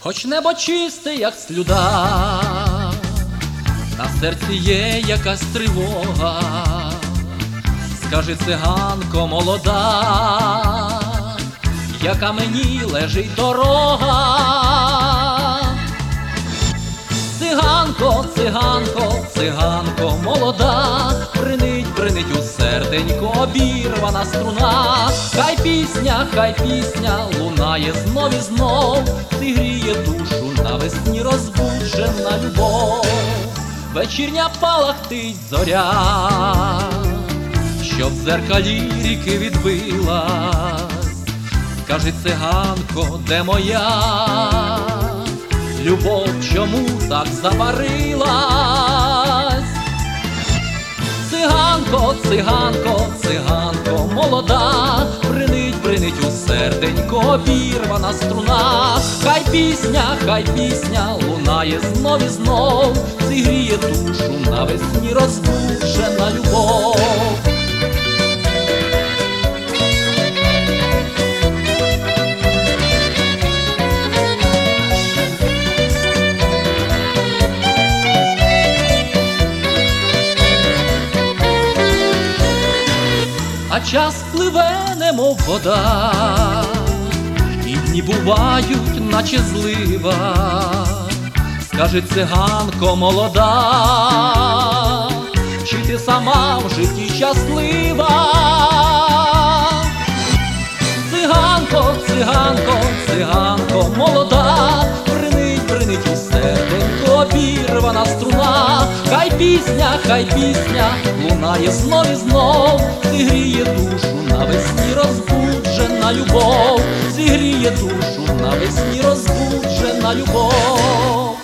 хоч небо чисте, як слюда, на серці є якась тривога, скажи циганко молода, яка мені лежить дорога. Циганко, циганко, циганко, молода, бринить у серденько, обірвана струна, хай пісня, хай пісня лунає знов і знов, зігріє душу навесні розбуджена любов, вечірня палахтить зоря, щоб дзеркалі ріки відбилась, скажи циганко, де моя? Любов чому так заварилась? Циганко, циганко, молода, бринить, бринить у серденько, обірвана струна, хай пісня, хай пісня лунає знов і знов, зігріє душу навесні розбуджена любов. А час пливе, немов вода, і дні бувають, наче злива, скаже циганко молода, чи ти сама в житті щаслива? Циганко, циганко, циганко, молода, бринить, бринить у серденько, обірвана струна, хай пісня, хай пісня лунає знов і знов, душу навесні розбуджена любов, зігріє душу навесні розбуджена любов.